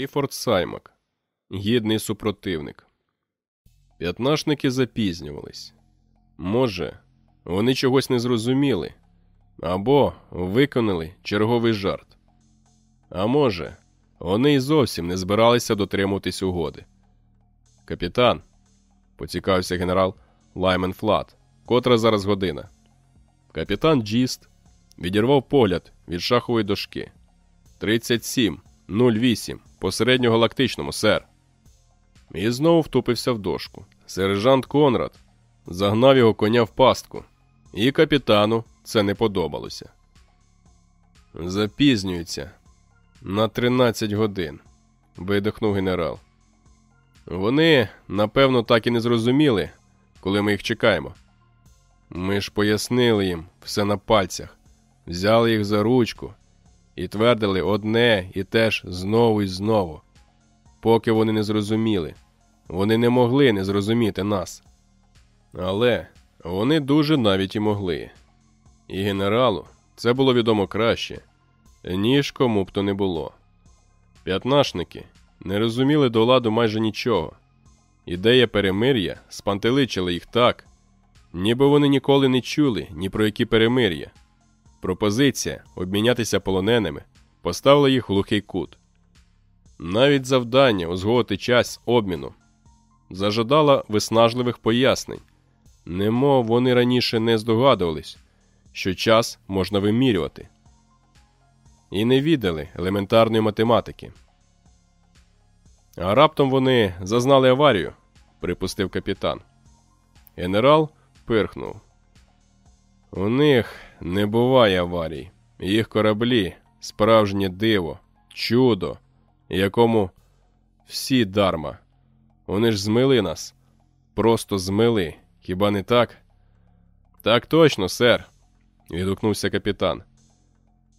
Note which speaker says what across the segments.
Speaker 1: Кліфорд Саймак, гідний супротивник. П'ятнашники запізнювались. Може, вони чогось не зрозуміли або виконали черговий жарт. А може, вони й зовсім не збиралися дотримуватись угоди. Капітан, поцікавився генерал Лаймен Флат, котра зараз година. Капітан Джіст відірвав погляд від шахової дошки. 37 08 по середньогалактичному, сер. І знову втупився в дошку. Сержант Конрад загнав його коня в пастку, і капітану це не подобалося. Запізнюються на 13 годин, видихнув генерал. Вони, напевно, так і не зрозуміли, коли ми їх чекаємо. Ми ж пояснили їм все на пальцях, взяли їх за ручку і твердили одне і те ж знову і знову. Поки вони не зрозуміли, вони не могли не зрозуміти нас. Але вони дуже навіть і могли. І генералу це було відомо краще, ніж кому б то не було. П'ятнашники не розуміли до ладу майже нічого. Ідея перемир'я спантеличила їх так, ніби вони ніколи не чули ні про які перемир'я. Пропозиція обмінятися полоненими поставила їх в глухий кут. Навіть завдання узгодити час обміну зажадала виснажливих пояснень, немов вони раніше не здогадувались, що час можна вимірювати, і не віддали елементарної математики. А раптом вони зазнали аварію, припустив капітан. Генерал пирхнув. У них не буває аварій. Їх кораблі справжнє диво, чудо, якому всі дарма. Вони ж змили нас. Просто змили. Хіба не так? Так точно, сер. відгукнувся капітан.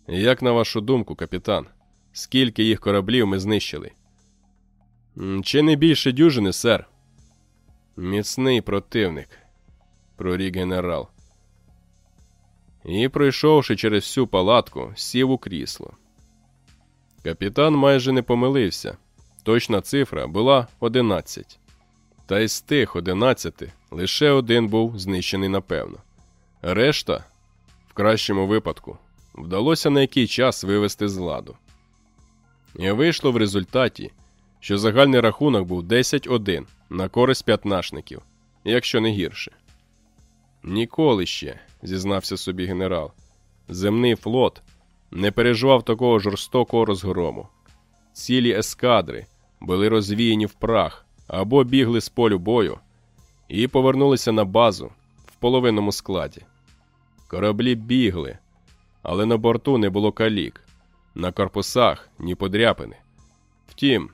Speaker 1: Як на вашу думку, капітан, скільки їх кораблів ми знищили? Чи не більше дюжини, сер? Міцний противник, прорік генерал. І, пройшовши через всю палатку, сів у крісло. Капітан майже не помилився. Точна цифра була 11. Та й з тих 11 лише один був знищений напевно. Решта, в кращому випадку, вдалося на який час вивести з ладу. І вийшло в результаті, що загальний рахунок був 10-1 на користь п'ятнашників, якщо не гірше. Ніколи ще, зізнався собі генерал, земний флот не переживав такого жорстокого розгрому. Цілі ескадри були розвіяні в прах або бігли з полю бою і повернулися на базу в половинному складі. Кораблі бігли, але на борту не було калік, на корпусах ні подряпини. Втім,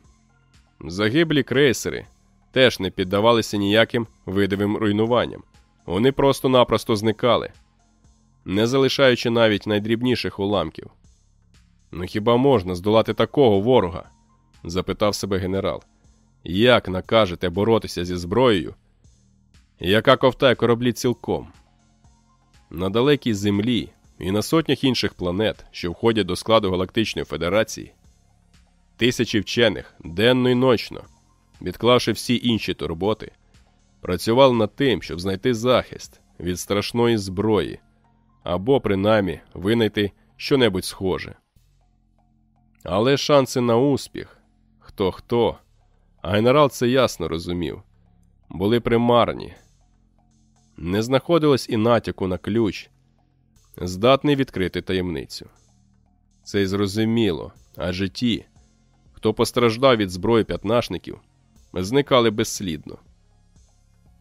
Speaker 1: загиблі крейсери теж не піддавалися ніяким видовим руйнуванням. Вони просто-напросто зникали, не залишаючи навіть найдрібніших уламків. Ну хіба можна здолати такого ворога? запитав себе генерал. Як накажете боротися зі зброєю, яка ковтає кораблі цілком? На далекій землі і на сотнях інших планет, що входять до складу Галактичної Федерації, тисячі вчених денно й ночно, відклавши всі інші турботи, працювали над тим, щоб знайти захист від страшної зброї або, принаймні, винайти щонебудь схоже. Але шанси на успіх хто хто, а генерал це ясно розумів, були примарні. Не знаходилось і натяку на ключ, здатний відкрити таємницю. Це й зрозуміло, адже ті, хто постраждав від зброї п'ятнашників, зникали безслідно.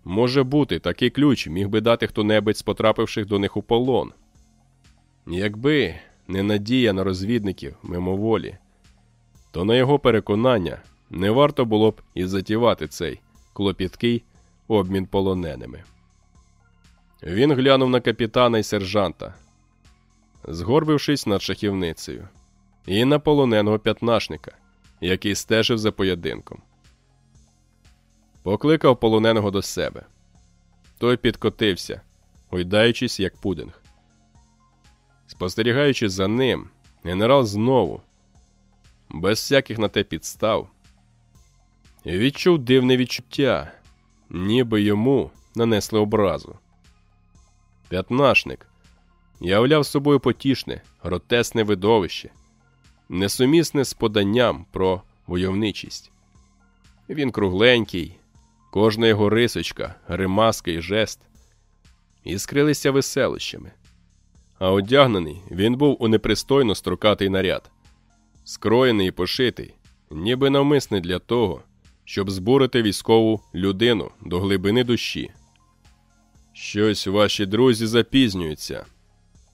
Speaker 1: Може бути, такий ключ міг би дати хто-небудь з потрапивших до них у полон. Якби не надія на розвідників мимоволі, то на його переконання не варто було б і затівати цей клопіткий обмін полоненими. Він глянув на капітана і сержанта, згорбившись над шахівницею, і на полоненого п'ятнашника, який стежив за поєдинком. Покликав полоненого до себе. Той підкотився, гойдаючись, як пудинг. Спостерігаючи за ним, генерал знову без всяких на те підстав, відчув дивне відчуття, ніби йому нанесли образу. П'ятнашник являв собою потішне, гротесне видовище, несумісне з поданням про войовничість. Він кругленький, кожна його рисочка, гримаска і жест іскрилися веселищами, а одягнений він був у непристойно строкатий наряд, скроєний і пошитий, ніби навмисне для того, щоб збурити військову людину до глибини душі. Щось ваші друзі запізнюються,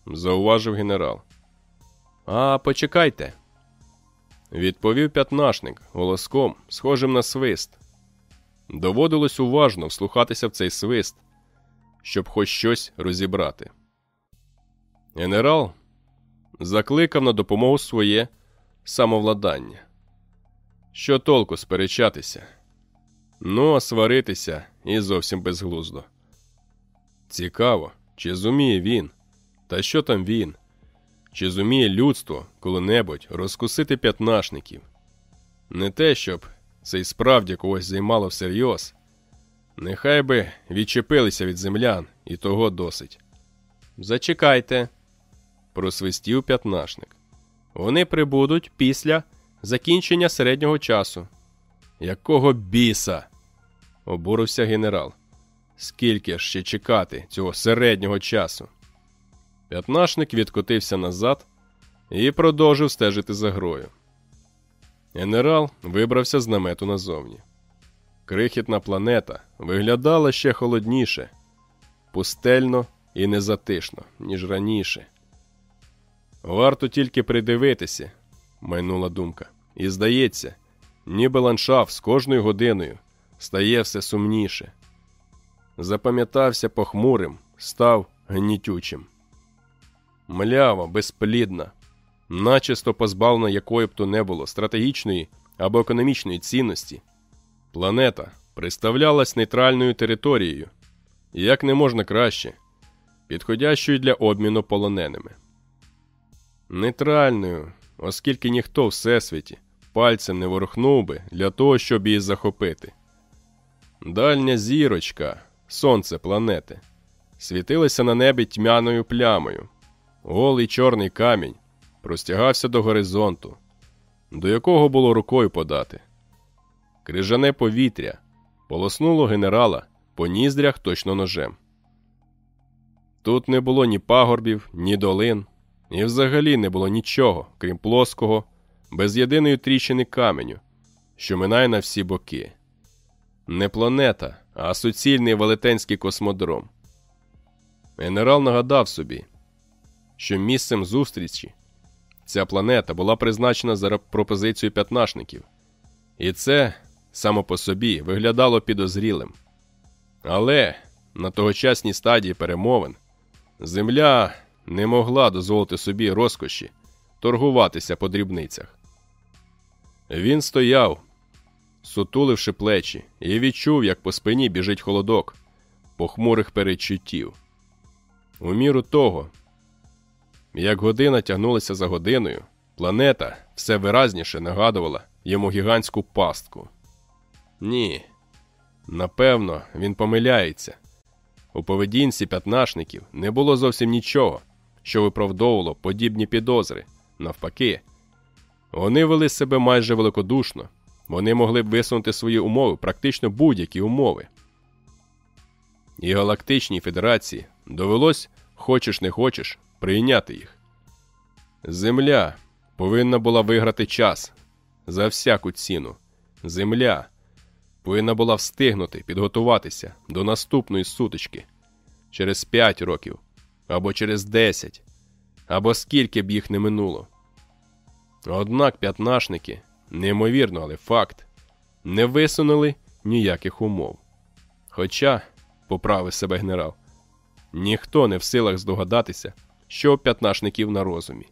Speaker 1: зауважив генерал. А почекайте, відповів п'ятнашник голоском, схожим на свист. Доводилось уважно вслухатися в цей свист, щоб хоч щось розібрати. Генерал закликав на допомогу своє самовладання. Що толку сперечатися? Ну, а сваритися і зовсім безглуздо. Цікаво, чи зуміє він, та що там він? Чи зуміє людство коли-небудь розкусити п'ятнашників? Не те, щоб це й справді когось займало всерйоз. Нехай би відчепилися від землян, і того досить. Зачекайте, просвистів п'ятнашник. Вони прибудуть після закінчення середнього часу. Якого біса? обурився генерал. Скільки ж ще чекати цього середнього часу? П'ятнашник відкотився назад і продовжив стежити за грою. Генерал вибрався з намету назовні. Крихітна планета виглядала ще холодніше, пустельно і незатишно, ніж раніше. Варто тільки придивитися, майнула думка, і здається, ніби ландшафт з кожною годиною стає все сумніше. Запам'ятався похмурим, став гнітючим. Млява, безплідна, начисто позбавлена якої б то не було стратегічної або економічної цінності. Планета представлялась нейтральною територією, як не можна краще, підходящою для обміну полоненими. Нейтральною, оскільки ніхто всесвіті пальцем не ворухнув би для того, щоб її захопити. Дальня зірочка, сонце планети, світилася на небі тьмяною плямою. Голий чорний камінь простягався до горизонту, до якого було рукою подати. Крижане повітря полоснуло генерала по ніздрях точно ножем. Тут не було ні пагорбів, ні долин, і взагалі не було нічого, крім плоского, без єдиної тріщини каменю, що минає на всі боки. Не планета, а суцільний велетенський космодром. Генерал нагадав собі, що місцем зустрічі ця планета була призначена за пропозицією п'ятнашників, і це само по собі виглядало підозрілим. Але на тогочасній стадії перемовин Земля не могла дозволити собі розкоші торгуватися по дрібницях. Він стояв, сутуливши плечі, і відчув, як по спині біжить холодок похмурих передчуттів. У міру того, як година тягнулася за годиною, планета все виразніше нагадувала йому гігантську пастку. Ні, напевно, він помиляється. У поведінці п'ятнашників не було зовсім нічого, що виправдовувало подібні підозри. Навпаки, вони вели себе майже великодушно, вони могли б висунути свої умови, практично будь-які умови. І Галактичній Федерації довелось, хочеш не хочеш, прийняти їх. Земля повинна була виграти час за всяку ціну. Земля повинна була встигнути підготуватися до наступної сутички через 5 років, або через 10, або скільки б їх не минуло. Однак п'ятнашники, неймовірно, але факт, не висунули ніяких умов. Хоча, поправив себе генерал, ніхто не в силах здогадатися, що п'ятнашників на розумі,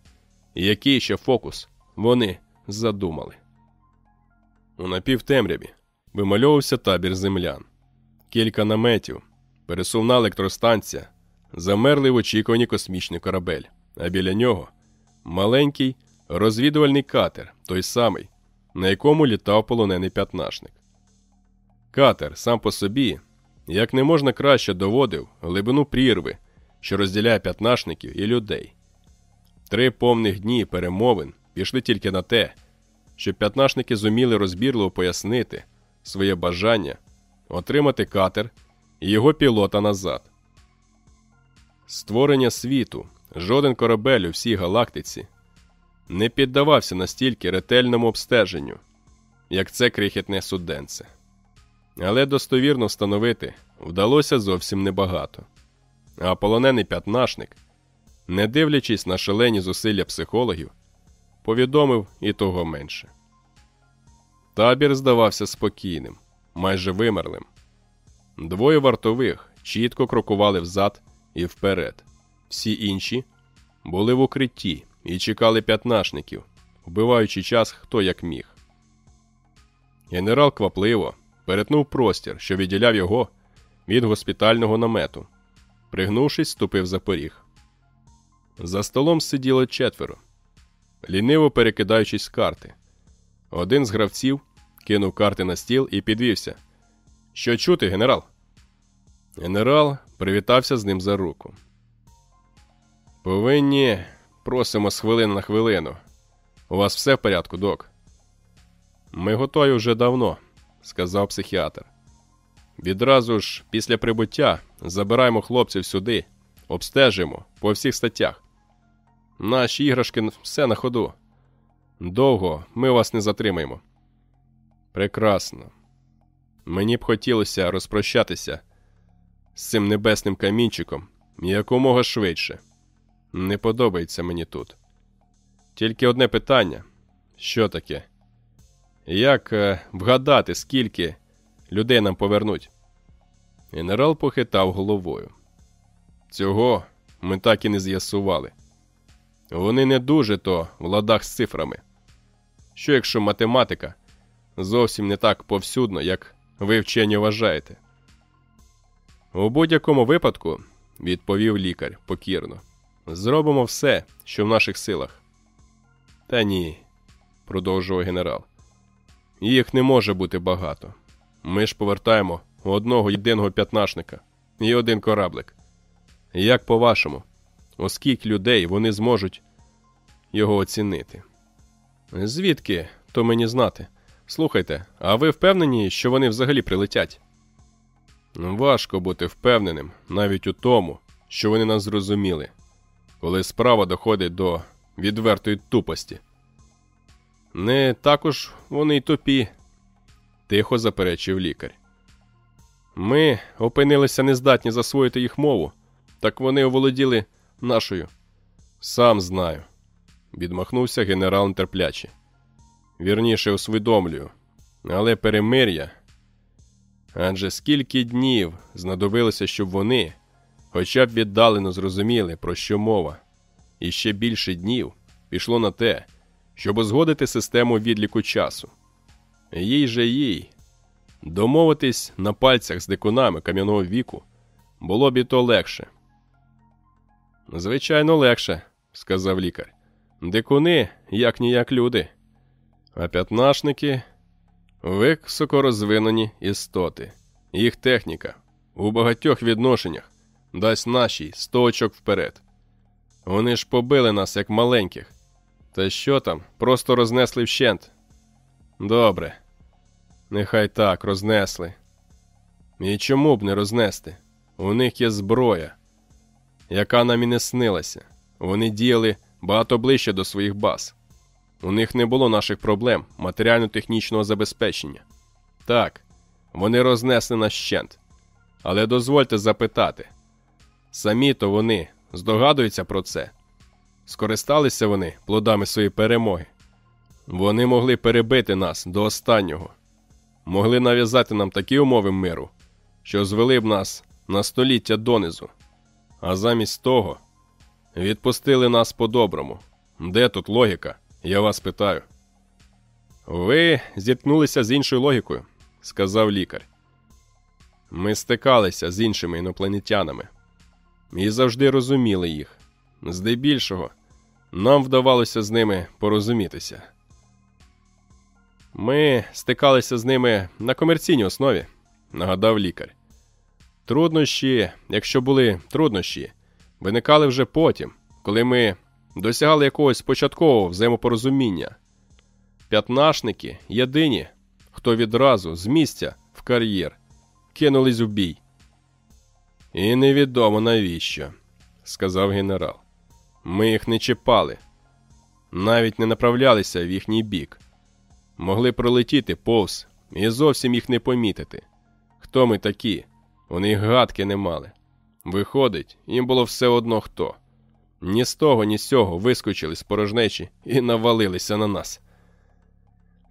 Speaker 1: який ще фокус вони задумали. У напівтемряві вимальовувався табір землян, кілька наметів, пересувна електростанція, замерлий в очікуванні космічний корабель, а біля нього маленький розвідувальний катер, той самий, на якому літав полонений п'ятнашник. Катер сам по собі як не можна краще доводив глибину прірви, що розділяє п'ятнашників і людей. Три повних дні перемовин пішли тільки на те, щоб п'ятнашники зуміли розбірливо пояснити своє бажання отримати катер і його пілота назад. Створення світу, жоден корабель у всій галактиці не піддавався настільки ретельному обстеженню, як це крихітне суденце. Але достовірно встановити вдалося зовсім небагато. А полонений п'ятнашник, не дивлячись на шалені зусилля психологів, повідомив і того менше. Табір здавався спокійним, майже вимерлим. Двоє вартових чітко крокували взад і вперед. Всі інші були в укритті і чекали п'ятнашників, вбиваючи час хто як міг. Генерал квапливо перетнув простір, що відділяв його від госпітального намету. Пригнувшись, ступив за поріг. За столом сиділо четверо, ліниво перекидаючись карти. Один з гравців кинув карти на стіл і підвівся. Що чути, генерал? Генерал привітався з ним за руку. Повинні просимо з хвилини на хвилину. У вас все в порядку, док? Ми готові вже давно, сказав психіатр. Відразу ж після прибуття забираємо хлопців сюди, обстежимо по всіх статтях. Наші іграшки все на ходу. Довго ми вас не затримаємо. Прекрасно. Мені б хотілося розпрощатися з цим небесним камінчиком якомога швидше. Не подобається мені тут. Тільки одне питання: що таке? Як е, вгадати, скільки людей нам повернуть? Генерал похитав головою. Цього ми так і не з'ясували. Вони не дуже то в ладах з цифрами. Що якщо математика зовсім не так повсюдно, як ви вчені вважаєте? У будь-якому випадку, відповів лікар покірно, зробимо все, що в наших силах. Та ні, продовжував генерал. Їх не може бути багато. Ми ж повертаємо одного єдиного п'ятнашника і один кораблик. Як по-вашому, оскільки людей вони зможуть його оцінити? Звідки то мені знати? Слухайте, а ви впевнені, що вони взагалі прилетять? Важко бути впевненим навіть у тому, що вони нас зрозуміли, коли справа доходить до відвертої тупості. Не також вони й тупі, тихо заперечив лікар. Ми опинилися нездатні засвоїти їх мову, так вони оволоділи нашою. Сам знаю, відмахнувся генерал нетерпляче. Вірніше усвідомлюю, але перемир'я. Адже скільки днів знадобилося, щоб вони хоча б віддалено зрозуміли, про що мова, і ще більше днів пішло на те, щоб узгодити систему відліку часу. Їй же їй. Домовитись на пальцях з дикунами кам'яного віку було б і то легше. Звичайно, легше, сказав лікар. Дикуни як ніяк люди, а п'ятнашники високорозвинені істоти. Їх техніка у багатьох відношеннях дасть нашій сто очок вперед. Вони ж побили нас як маленьких. Та що там, просто рознесли вщент. Добре. Нехай так рознесли. І чому б не рознести? У них є зброя, яка нам і не снилася. Вони діяли багато ближче до своїх баз. У них не було наших проблем матеріально-технічного забезпечення. Так, вони рознесли нас щент. Але дозвольте запитати самі то вони здогадуються про це. Скористалися вони плодами своєї перемоги. Вони могли перебити нас до останнього, могли нав'язати нам такі умови миру, що звели б нас на століття донизу, а замість того відпустили нас по-доброму. Де тут логіка? Я вас питаю. Ви зіткнулися з іншою логікою, сказав лікар. Ми стикалися з іншими інопланетянами і завжди розуміли їх. Здебільшого, нам вдавалося з ними порозумітися. Ми стикалися з ними на комерційній основі, нагадав лікар. Труднощі, якщо були труднощі, виникали вже потім, коли ми досягали якогось початкового взаємопорозуміння. П'ятнашники єдині, хто відразу з місця в кар'єр кинулись у бій. І невідомо навіщо, сказав генерал. Ми їх не чіпали, навіть не направлялися в їхній бік. Могли пролетіти повз і зовсім їх не помітити. Хто ми такі? Вони гадки не мали. Виходить, їм було все одно хто. Ні з того, ні з цього вискочили з порожнечі і навалилися на нас.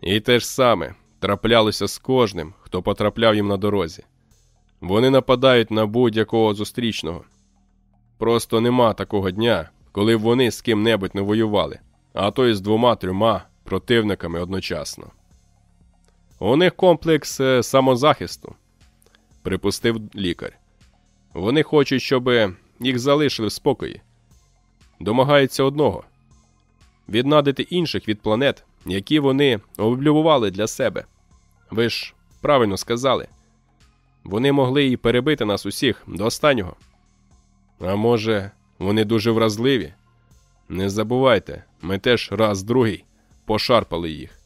Speaker 1: І те ж саме траплялося з кожним, хто потрапляв їм на дорозі. Вони нападають на будь-якого зустрічного. Просто нема такого дня, коли б вони з ким-небудь не воювали, а то й з двома-трьома противниками одночасно. У них комплекс е, самозахисту, припустив лікар. Вони хочуть, щоб їх залишили в спокої. Домагаються одного віднадити інших від планет, які вони облюбували для себе. Ви ж правильно сказали. Вони могли і перебити нас усіх до останнього. А може, вони дуже вразливі? Не забувайте, ми теж раз другий пошарпали їх.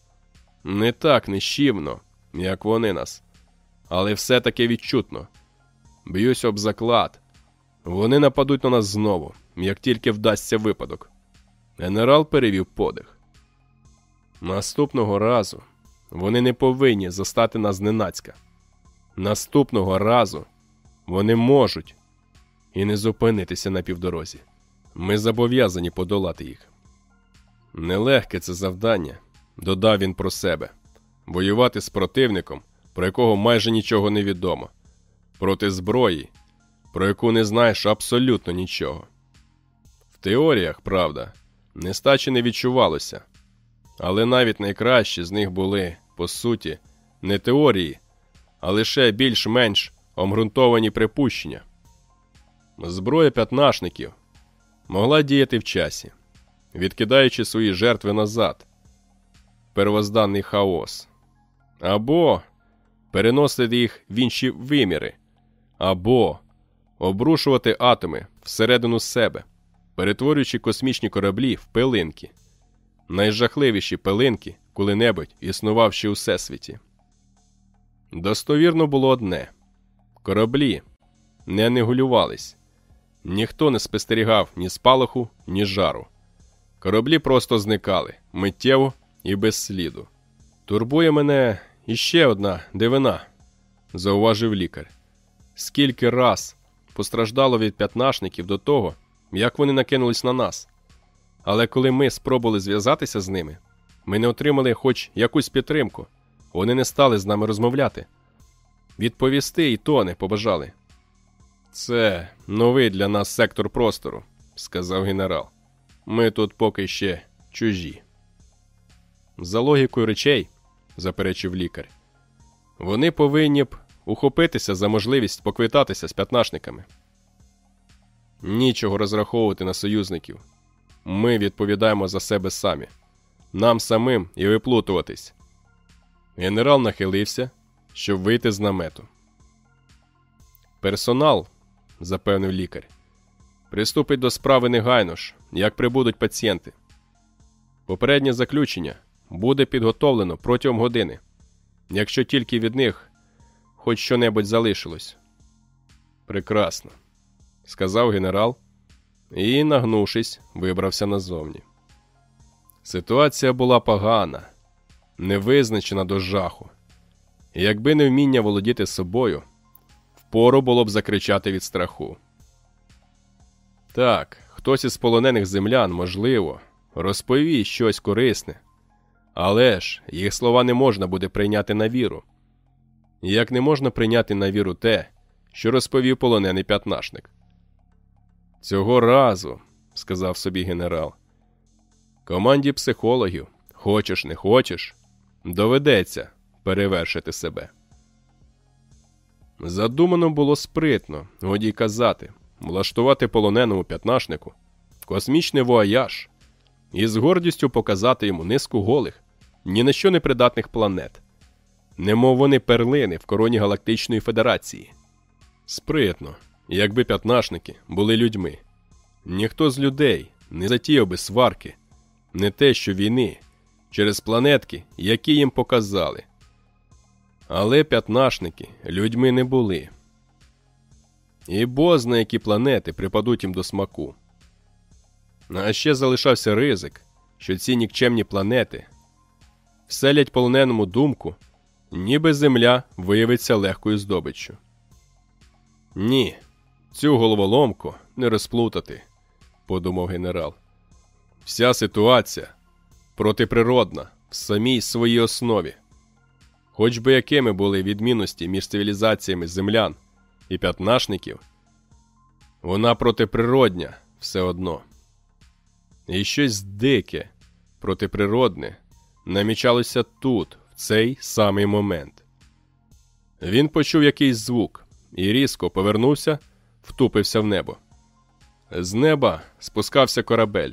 Speaker 1: Не так нещівно, як вони нас, але все таки відчутно. Б'юсь об заклад. Вони нападуть на нас знову, як тільки вдасться випадок. Генерал перевів подих. Наступного разу вони не повинні застати нас зненацька. Наступного разу вони можуть і не зупинитися на півдорозі. Ми зобов'язані подолати їх. Нелегке це завдання, додав він про себе воювати з противником, про якого майже нічого не відомо, проти зброї, про яку не знаєш абсолютно нічого. В теоріях, правда, нестачі не відчувалося, але навіть найкращі з них були, по суті, не теорії, а лише більш-менш обґрунтовані припущення. Зброя п'ятнашників могла діяти в часі, відкидаючи свої жертви назад, первозданний хаос, або переносити їх в інші виміри, або обрушувати атоми всередину себе, перетворюючи космічні кораблі в пилинки, найжахливіші пилинки, коли-небудь існувавши у всесвіті. Достовірно було одне. Кораблі не анігулювались. Ніхто не спостерігав ні спалаху, ні жару. Кораблі просто зникали миттєво і без сліду. Турбує мене іще одна дивина, зауважив лікар. Скільки раз постраждало від п'ятнашників до того, як вони накинулись на нас. Але коли ми спробували зв'язатися з ними, ми не отримали хоч якусь підтримку. Вони не стали з нами розмовляти. Відповісти і то не побажали. Це новий для нас сектор простору, сказав генерал. Ми тут поки ще чужі. За логікою речей, заперечив лікар, вони повинні б ухопитися за можливість поквитатися з п'ятнашниками. Нічого розраховувати на союзників. Ми відповідаємо за себе самі, нам самим і виплутуватись. Генерал нахилився, щоб вийти з намету. Персонал, запевнив лікар, приступить до справи негайно ж, як прибудуть пацієнти. Попереднє заключення буде підготовлено протягом години, якщо тільки від них хоч що-небудь залишилось. Прекрасно, сказав генерал і, нагнувшись, вибрався назовні. Ситуація була погана, невизначена до жаху. І якби не вміння володіти собою, впору було б закричати від страху. Так, хтось із полонених землян, можливо, розповість щось корисне, але ж їх слова не можна буде прийняти на віру. Як не можна прийняти на віру те, що розповів полонений п'ятнашник. Цього разу, сказав собі генерал, команді психологів, хочеш не хочеш, доведеться перевершити себе. Задумано було спритно, годі казати, влаштувати полоненому п'ятнашнику, космічний вояж, і з гордістю показати йому низку голих, ні на що не придатних планет, немов вони перлини в короні Галактичної Федерації. Спритно, якби п'ятнашники були людьми. Ніхто з людей не затіяв би сварки, не те, що війни, через планетки, які їм показали. Але п'ятнашники людьми не були. І бозна які планети припадуть їм до смаку. А ще залишався ризик, що ці нікчемні планети вселять полоненому думку, ніби Земля виявиться легкою здобиччю. Ні, цю головоломку не розплутати, подумав генерал. Вся ситуація протиприродна в самій своїй основі. Хоч би якими були відмінності між цивілізаціями землян і п'ятнашників, вона протиприродня все одно. І щось дике, протиприродне намічалося тут, в цей самий момент. Він почув якийсь звук і різко повернувся, втупився в небо. З неба спускався корабель.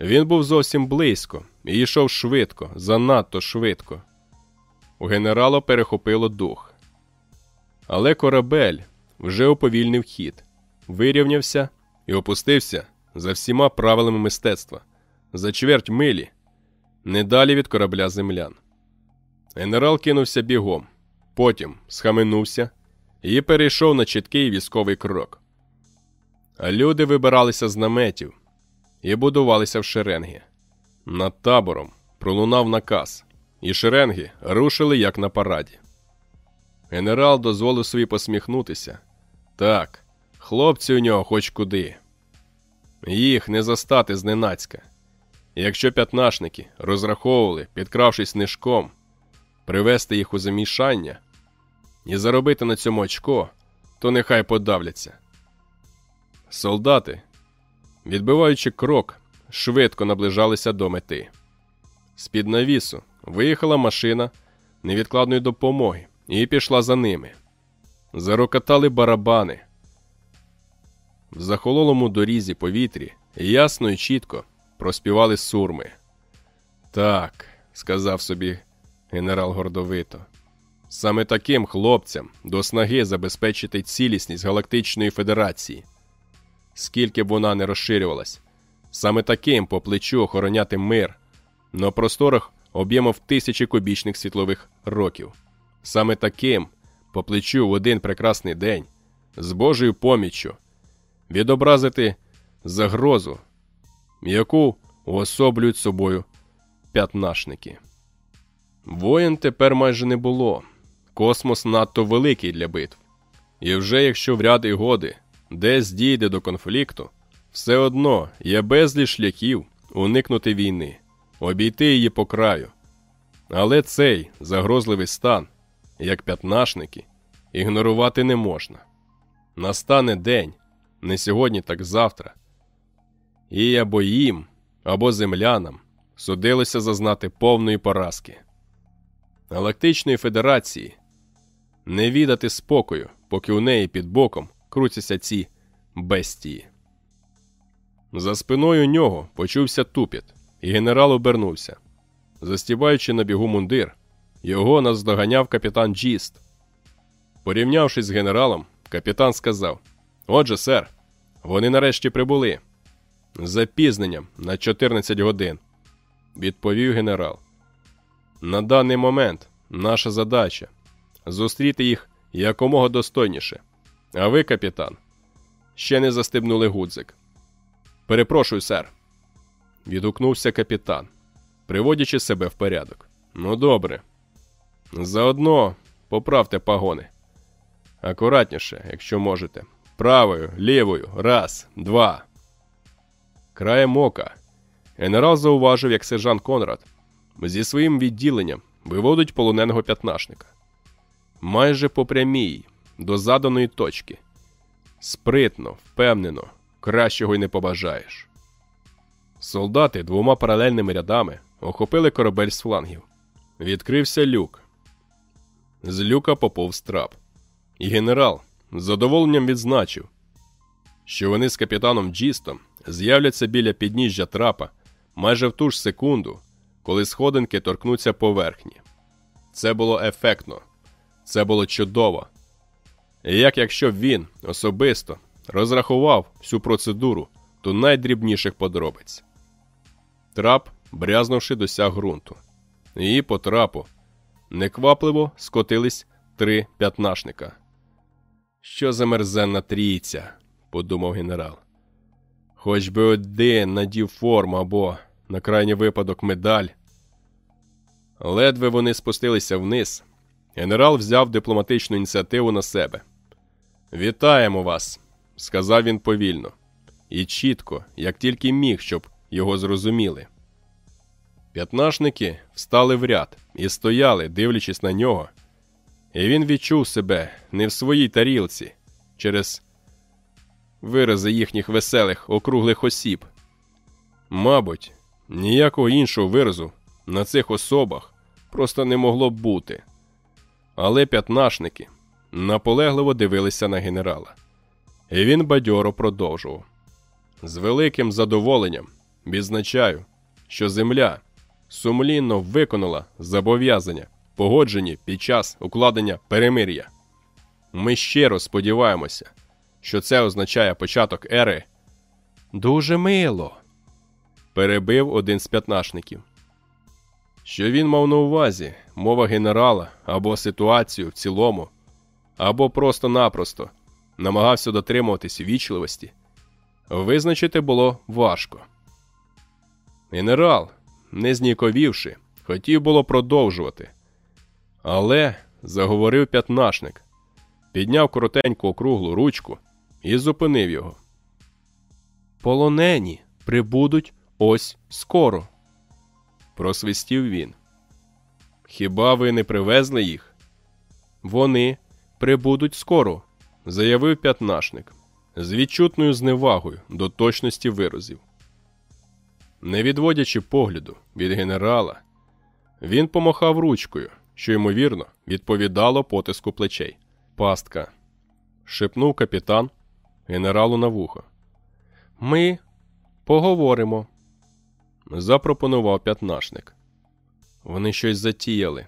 Speaker 1: Він був зовсім близько і йшов швидко, занадто швидко. У генерала перехопило дух. Але корабель вже уповільнив хід, вирівнявся і опустився за всіма правилами мистецтва, за чверть милі, не далі від корабля землян. Генерал кинувся бігом, потім схаменувся і перейшов на чіткий військовий крок. А люди вибиралися з наметів і будувалися в шеренги. Над табором пролунав наказ, і шеренги рушили як на параді. Генерал дозволив собі посміхнутися. Так, хлопці у нього хоч куди. Їх не застати зненацька. Якщо п'ятнашники розраховували, підкравшись нишком, привести їх у замішання і заробити на цьому очко, то нехай подавляться. Солдати, відбиваючи крок, швидко наближалися до мети. З під навісу виїхала машина невідкладної допомоги і пішла за ними. Зарокотали барабани. В захололому дорізі повітрі ясно і чітко проспівали сурми. Так, сказав собі генерал гордовито. Саме таким хлопцям до снаги забезпечити цілісність Галактичної Федерації. Скільки б вона не розширювалась, саме таким по плечу охороняти мир на просторах об'ємом тисячі кубічних світлових років. Саме таким по плечу в один прекрасний день з Божою поміччю відобразити загрозу, яку уособлюють собою п'ятнашники. Воєн тепер майже не було. Космос надто великий для битв. І вже якщо в ряд і годи десь дійде до конфлікту, все одно є безліч шляхів уникнути війни, обійти її по краю. Але цей загрозливий стан, як п'ятнашники, ігнорувати не можна. Настане день, не сьогодні, так завтра. І або їм, або землянам судилося зазнати повної поразки. Галактичної Федерації не віддати спокою, поки у неї під боком крутяться ці бестії. За спиною нього почувся тупіт, і генерал обернувся. Застібаючи на бігу мундир, його наздоганяв капітан Джіст. Порівнявшись з генералом, капітан сказав: Отже, сер, вони нарешті прибули. Запізненням на 14 годин, відповів генерал. На даний момент наша задача зустріти їх якомога достойніше. А ви, капітан, ще не застебнули гудзик. Перепрошую, сер. Відгукнувся капітан, приводячи себе в порядок. Ну, добре. Заодно поправте пагони. Акуратніше, якщо можете. Правою, лівою, раз, два. Краєм ока. Генерал зауважив, як сержант Конрад зі своїм відділенням виводить полоненого п'ятнашника. Майже по прямій, до заданої точки. Спритно, впевнено, кращого й не побажаєш. Солдати двома паралельними рядами охопили корабель з флангів. Відкрився люк. З люка поповз трап. І генерал з задоволенням відзначив, що вони з капітаном Джістом з'являться біля підніжжя трапа майже в ту ж секунду, коли сходинки торкнуться поверхні. Це було ефектно, це було чудово. І як якщо б він особисто розрахував всю процедуру до найдрібніших подробиць. Трап, брязнувши, досяг ґрунту. І по трапу неквапливо скотились три п'ятнашника. Що за мерзенна трійця, подумав генерал. Хоч би один надів форму або, на крайній випадок, медаль. Ледве вони спустилися вниз. Генерал взяв дипломатичну ініціативу на себе. Вітаємо вас, сказав він повільно, і чітко, як тільки міг, щоб його зрозуміли. П'ятнашники встали в ряд і стояли, дивлячись на нього, і він відчув себе не в своїй тарілці через вирази їхніх веселих округлих осіб. Мабуть, ніякого іншого виразу на цих особах просто не могло б бути. Але п'ятнашники наполегливо дивилися на генерала, і він бадьоро продовжував. З великим задоволенням відзначаю, що земля сумлінно виконала зобов'язання, погоджені під час укладення перемир'я. Ми щиро сподіваємося, що це означає початок ери. Дуже мило, перебив один з п'ятнашників. Що він мав на увазі мова генерала або ситуацію в цілому, або просто-напросто намагався дотримуватись вічливості, визначити було важко. Генерал, не зніковівши, хотів було продовжувати. Але заговорив п'ятнашник, підняв коротеньку округлу ручку і зупинив його. Полонені прибудуть ось скоро, просвистів він. Хіба ви не привезли їх? Вони прибудуть скоро, заявив п'ятнашник з відчутною зневагою до точності виразів. Не відводячи погляду від генерала, він помахав ручкою, що, ймовірно, відповідало потиску плечей. Пастка. шепнув капітан генералу на вухо. Ми поговоримо, запропонував п'ятнашник. Вони щось затіяли,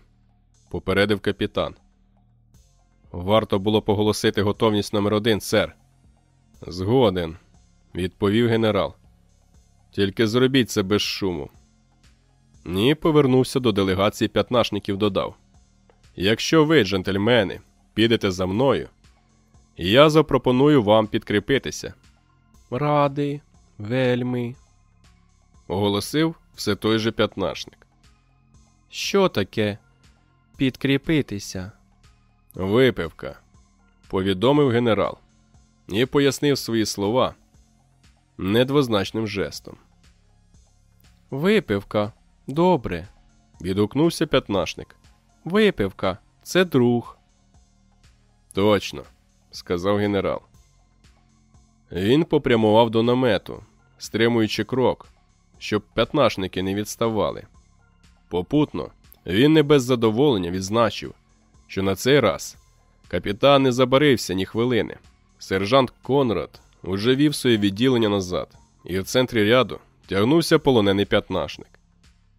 Speaker 1: попередив капітан. Варто було поголосити готовність номер один, сер. Згоден, відповів генерал. Тільки зробіть це без шуму. Ні, повернувся до делегації п'ятнашників, додав: Якщо ви, джентльмени, підете за мною, я запропоную вам підкріпитися. Радий, вельми, оголосив все той же п'ятнашник. Що таке підкріпитися? Випивка, повідомив генерал і пояснив свої слова недвозначним жестом. Випивка, добре, відгукнувся п'ятнашник. Випивка, це друг. Точно, сказав генерал. Він попрямував до намету, стримуючи крок, щоб п'ятнашники не відставали. Попутно він не без задоволення відзначив, що на цей раз капітан не забарився ні хвилини. Сержант Конрад уже вів своє відділення назад, і в центрі ряду тягнувся полонений п'ятнашник.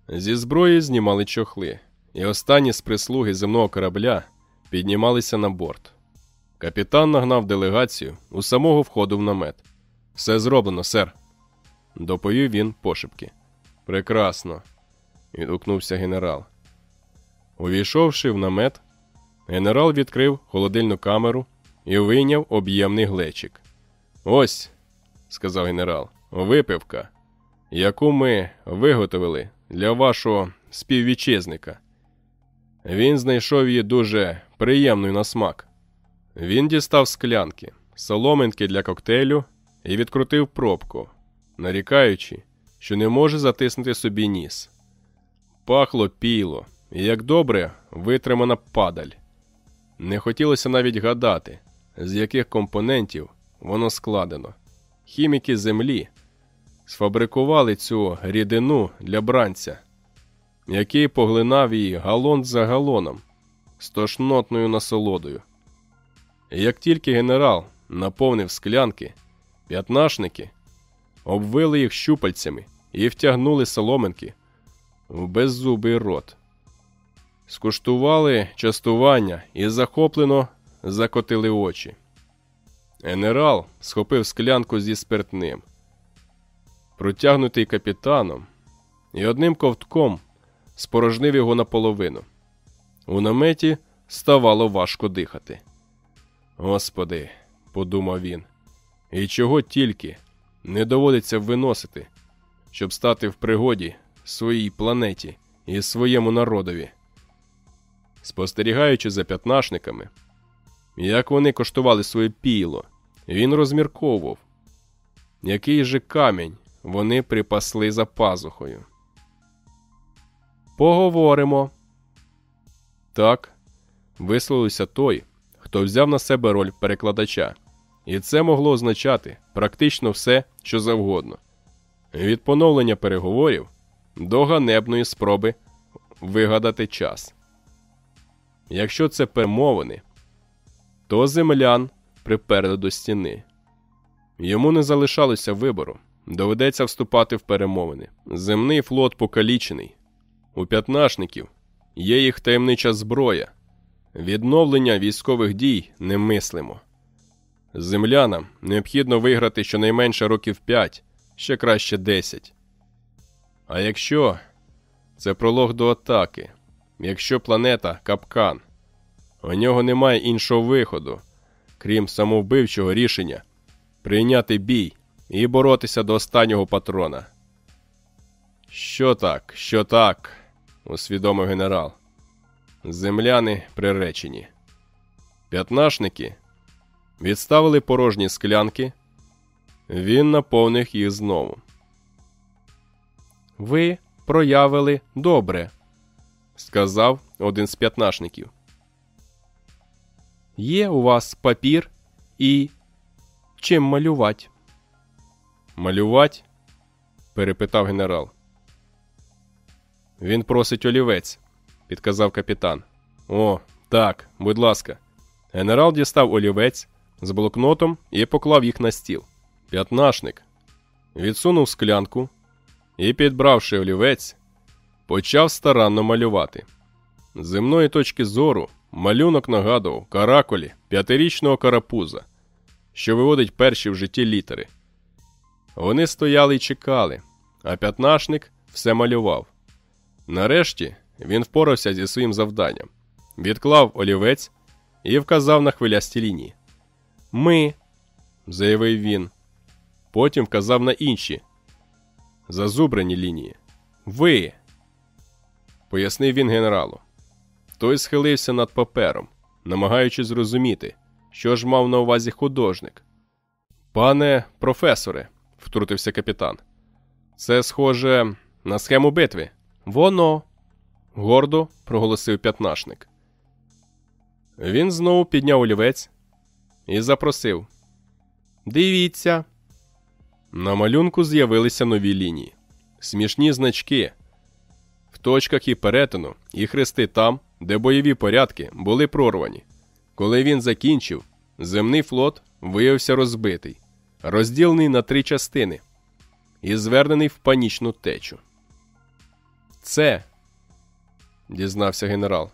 Speaker 1: Зі зброї знімали чохли, і останні з прислуги земного корабля піднімалися на борт. Капітан нагнав делегацію у самого входу в намет. Все зроблено, сер, доповів він пошепки. Прекрасно. відгукнувся генерал. Увійшовши в намет, генерал відкрив холодильну камеру і вийняв об'ємний глечик. Ось, сказав генерал, випивка, яку ми виготовили для вашого співвітчизника. Він знайшов її дуже приємною на смак. Він дістав склянки, соломинки для коктейлю і відкрутив пробку, нарікаючи, що не може затиснути собі ніс. Пахло піло, і як добре витримана падаль. Не хотілося навіть гадати, з яких компонентів воно складено. Хіміки землі сфабрикували цю рідину для бранця, який поглинав її галон за галоном з тошнотною насолодою. Як тільки генерал наповнив склянки, п'ятнашники обвили їх щупальцями і втягнули соломинки в беззубий рот. Скуштували частування і захоплено закотили очі. Генерал схопив склянку зі спиртним, протягнутий капітаном, і одним ковтком спорожнив його наполовину. У наметі ставало важко дихати. Господи, подумав він, і чого тільки не доводиться виносити, щоб стати в пригоді своїй планеті і своєму народові. Спостерігаючи за п'ятнашниками, як вони коштували своє піло, він розмірковував, який же камінь вони припасли за пазухою. Поговоримо. Так, висловився той, хто взяв на себе роль перекладача, і це могло означати практично все, що завгодно від поновлення переговорів до ганебної спроби вигадати час. Якщо це перемовини, то землян приперли до стіни. Йому не залишалося вибору, доведеться вступати в перемовини. Земний флот покалічений. У п'ятнашників є їх таємнича зброя. Відновлення військових дій немислимо. Землянам необхідно виграти щонайменше років 5, ще краще 10. А якщо це пролог до атаки, якщо планета капкан, у нього немає іншого виходу, крім самовбивчого рішення прийняти бій і боротися до останнього патрона. Що так, що так, усвідомив генерал. Земляни приречені. П'ятнашники відставили порожні склянки. Він наповнив їх знову. Ви проявили добре, сказав один з п'ятнашників. Є у вас папір і чим малювати? Малювать? перепитав генерал. Він просить олівець, підказав капітан. О, так, будь ласка. Генерал дістав олівець з блокнотом і поклав їх на стіл. П'ятнашник відсунув склянку і, підбравши олівець, почав старанно малювати. З земної точки зору малюнок нагадував каракулі п'ятирічного карапуза, що виводить перші в житті літери. Вони стояли й чекали, а п'ятнашник все малював. Нарешті він впорався зі своїм завданням, відклав олівець і вказав на хвилясті лінії. Ми, заявив він. Потім вказав на інші зазубрені лінії. Ви, пояснив він генералу. Той схилився над папером, намагаючись зрозуміти, що ж мав на увазі художник. Пане професоре, втрутився капітан. Це схоже на схему битви. Воно. гордо проголосив п'ятнашник. Він знову підняв олівець і запросив. Дивіться. На малюнку з'явилися нові лінії, смішні значки. В точках і перетину, і хрести там, де бойові порядки були прорвані. Коли він закінчив, земний флот виявився розбитий, розділений на три частини і звернений в панічну течу. Це, дізнався генерал,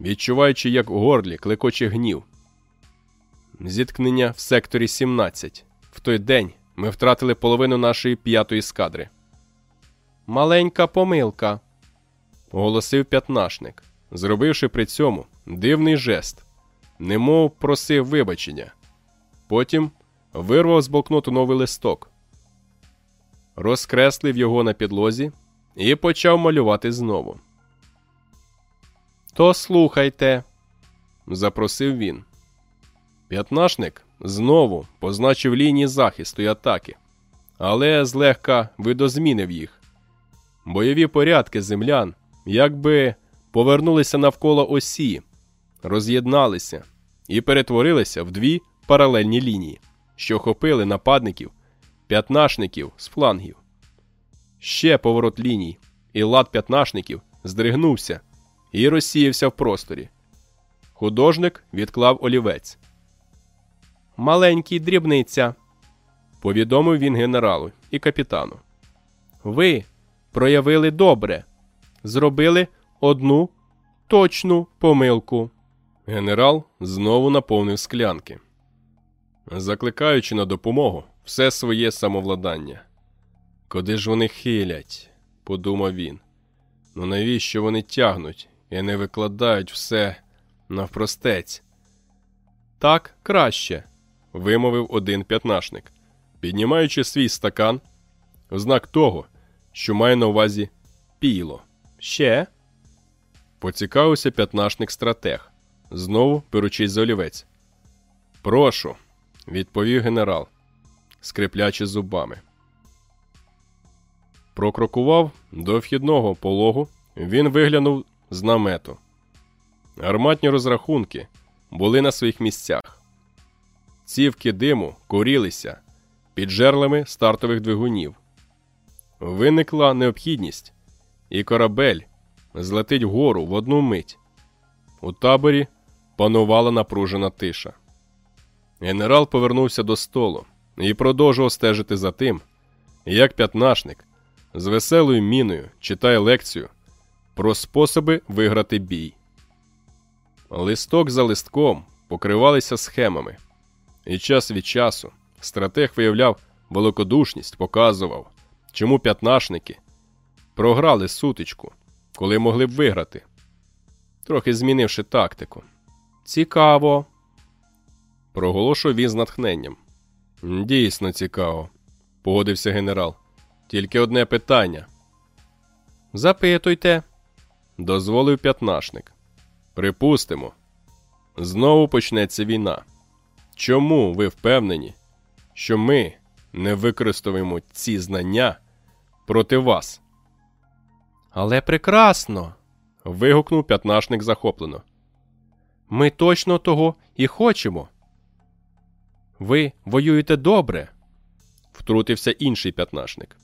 Speaker 1: відчуваючи, як у горлі клекоче гнів. Зіткнення в секторі 17. В той день ми втратили половину нашої п'ятої скадри. Маленька помилка, оголосив п'ятнашник, зробивши при цьому дивний жест, немов просив вибачення. Потім вирвав з блокноту новий листок, розкреслив його на підлозі і почав малювати знову. То слухайте, запросив він. П'ятнашник знову позначив лінії захисту і атаки, але злегка видозмінив їх. Бойові порядки землян якби повернулися навколо осі, роз'єдналися і перетворилися в дві паралельні лінії, що охопили нападників, п'ятнашників з флангів. Ще поворот ліній, і лад п'ятнашників здригнувся і розсіявся в просторі. Художник відклав олівець. Маленький дрібниця, повідомив він генералу і капітану.
Speaker 2: ви проявили добре, зробили одну точну помилку.
Speaker 1: Генерал знову наповнив склянки, закликаючи на допомогу все своє самовладання. Куди ж вони хилять, подумав він. Ну навіщо вони тягнуть і не викладають все навпростець? Так краще, вимовив один п'ятнашник, піднімаючи свій стакан в знак того, що має на увазі піло.
Speaker 2: Ще?
Speaker 1: Поцікавився п'ятнашник стратег, знову беручись за олівець. Прошу, відповів генерал, скриплячи зубами. Прокрокував до вхідного пологу, він виглянув з намету. Арматні розрахунки були на своїх місцях. Цівки диму курілися під жерлами стартових двигунів. Виникла необхідність, і корабель злетить вгору в одну мить. У таборі панувала напружена тиша. Генерал повернувся до столу і продовжував стежити за тим, як п'ятнашник з веселою міною читає лекцію про способи виграти бій. Листок за листком покривалися схемами, і час від часу стратег виявляв великодушність, показував, чому п'ятнашники програли сутичку, коли могли б виграти, трохи змінивши тактику.
Speaker 2: Цікаво.
Speaker 1: Проголошував він з натхненням. Дійсно цікаво, погодився генерал. Тільки одне питання.
Speaker 2: Запитуйте,
Speaker 1: дозволив п'ятнашник. Припустимо, знову почнеться війна. Чому ви впевнені, що ми не використовуємо ці знання проти вас?
Speaker 2: Але прекрасно.
Speaker 1: вигукнув п'ятнашник захоплено.
Speaker 2: Ми точно того і хочемо. Ви воюєте добре,
Speaker 1: втрутився інший п'ятнашник.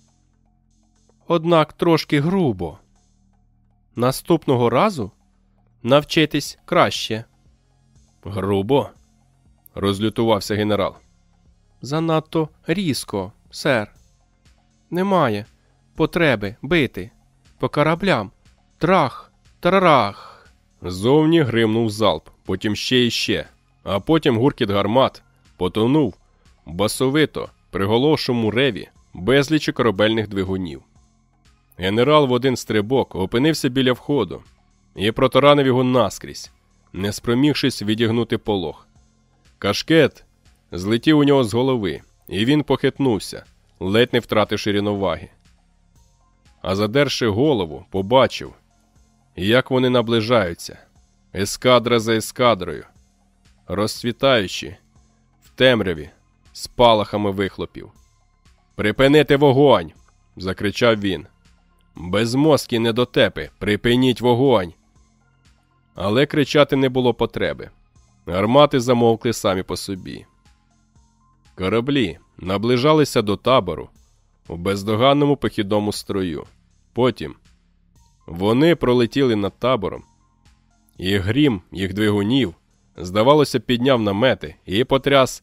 Speaker 2: однак трошки грубо. Наступного разу навчитись краще.
Speaker 1: Грубо. розлютувався генерал.
Speaker 2: Занадто різко, сер. Немає потреби бити по кораблям. Трах, тарарах.
Speaker 1: Зовні гримнув залп, потім ще і ще, а потім гуркіт гармат потонув басовито, приголошому реві безлічі корабельних двигунів. Генерал в один стрибок опинився біля входу і протаранив його наскрізь, не спромігшись відігнути полог. Кашкет злетів у нього з голови, і він похитнувся, ледь не втративши рівноваги. А задерши голову, побачив, як вони наближаються, ескадра за ескадрою, розцвітаючи темряві спалахами вихлопів. Припинити вогонь! закричав він. Безмозкі недотепи, припиніть вогонь. Але кричати не було потреби. Гармати замовкли самі по собі. Кораблі наближалися до табору у бездоганному похідному строю. Потім вони пролетіли над табором, і грім їх двигунів, здавалося, підняв намети і потряс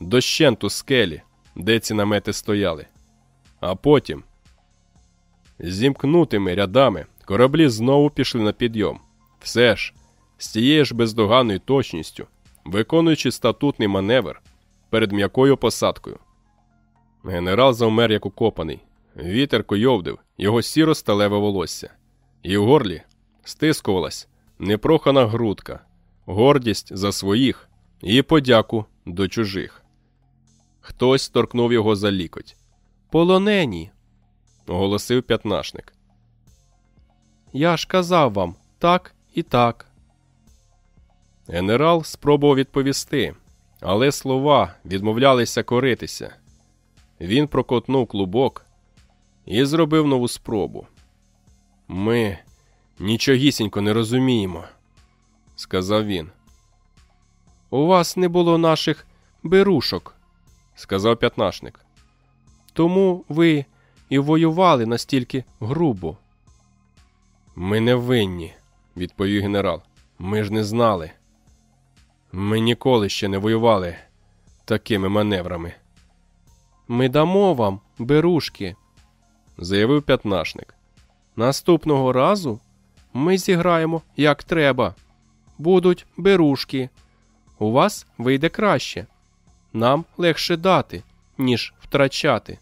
Speaker 1: дощенту скелі, де ці намети стояли. А потім, зімкнутими рядами, кораблі знову пішли на підйом. Все ж, з тією ж бездоганною точністю, виконуючи статутний маневр перед м'якою посадкою. Генерал завмер як укопаний. Вітер койовдив його сіро сталеве волосся, і в горлі стискувалась непрохана грудка, гордість за своїх і подяку до чужих. Хтось торкнув його за лікоть.
Speaker 2: Полонені.
Speaker 1: Оголосив п'ятнашник.
Speaker 2: Я ж казав вам так і так.
Speaker 1: Генерал спробував відповісти, але слова відмовлялися коритися. Він прокотнув клубок і зробив нову спробу. Ми нічогісінько не розуміємо, сказав він.
Speaker 2: У вас не було наших берушок,
Speaker 1: сказав п'ятнашник.
Speaker 2: тому ви і воювали настільки грубо.
Speaker 1: Ми не винні, відповів генерал. Ми ж не знали. Ми ніколи ще не воювали такими маневрами.
Speaker 2: Ми дамо вам берушки.
Speaker 1: заявив п'ятнашник.
Speaker 2: Наступного разу ми зіграємо як треба. Будуть берушки. У вас вийде краще. Нам легше дати, ніж втрачати.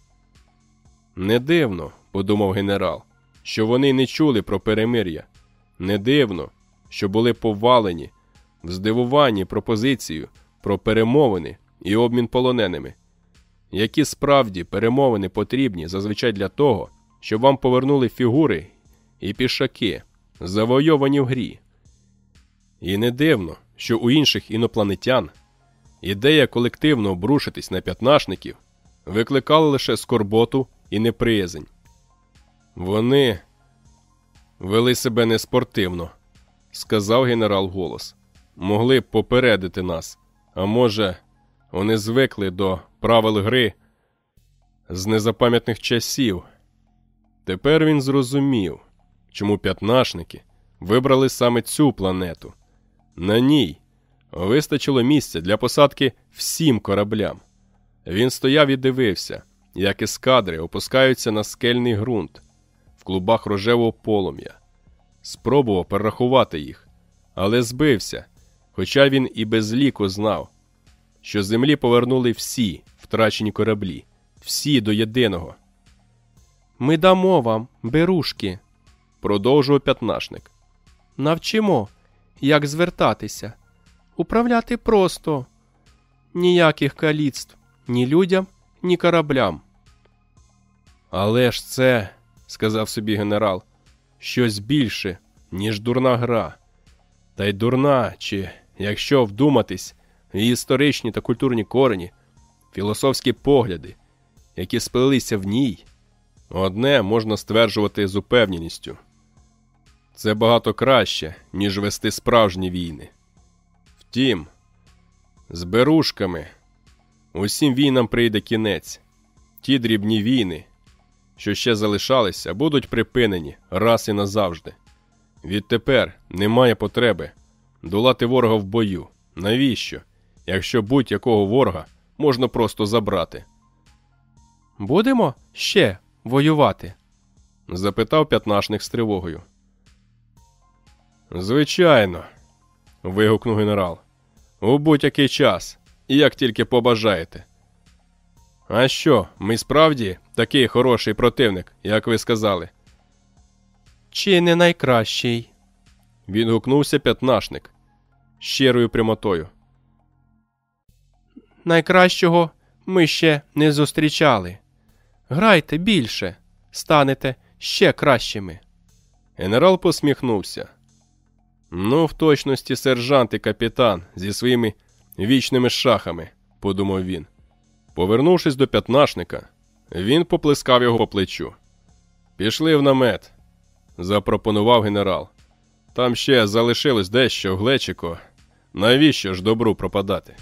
Speaker 1: Не дивно, подумав генерал, що вони не чули про перемир'я. Не дивно, що були повалені в здивуванні пропозицію про перемовини і обмін полоненими. Які справді перемовини потрібні зазвичай для того, щоб вам повернули фігури і пішаки, завойовані в грі. І не дивно, що у інших інопланетян ідея колективно обрушитись на п'ятнашників викликала лише скорботу і неприязнь. Вони вели себе неспортивно, сказав генерал голос. Могли б попередити нас, а може, вони звикли до правил гри з незапам'ятних часів. Тепер він зрозумів, чому п'ятнашники вибрали саме цю планету. На ній вистачило місця для посадки всім кораблям. Він стояв і дивився, як ескадри опускаються на скельний ґрунт в клубах рожевого полум'я. Спробував перерахувати їх, але збився, хоча він і без ліку знав, що з землі повернули всі втрачені кораблі, всі до єдиного.
Speaker 2: Ми дамо вам берушки.
Speaker 1: Продовжував п'ятнашник.
Speaker 2: Навчимо, як звертатися. Управляти просто. Ніяких каліцтв ні людям, ні кораблям.
Speaker 1: Але ж це, сказав собі генерал, щось більше, ніж дурна гра. Та й дурна, чи, якщо вдуматись, її історичні та культурні корені, філософські погляди, які сплелися в ній, одне можна стверджувати з упевненістю. Це багато краще, ніж вести справжні війни. Втім, з берушками усім війнам прийде кінець. Ті дрібні війни, що ще залишалися, будуть припинені раз і назавжди. Відтепер немає потреби долати ворога в бою. Навіщо? Якщо будь-якого ворога можна просто забрати?
Speaker 2: Будемо ще воювати.
Speaker 1: запитав п'ятнашник з тривогою. Звичайно, вигукнув генерал. У будь-який час, як тільки побажаєте. А що, ми справді такий хороший противник, як ви сказали?
Speaker 2: Чи не найкращий?
Speaker 1: Відгукнувся п'ятнашник щирою прямотою.
Speaker 2: Найкращого ми ще не зустрічали. Грайте більше, станете ще кращими.
Speaker 1: Генерал посміхнувся. Ну, в точності сержант і капітан зі своїми вічними шахами, подумав він. Повернувшись до п'ятнашника, він поплескав його по плечу. Пішли в намет, запропонував генерал. Там ще залишилось дещо, Глечико. Навіщо ж добру пропадати?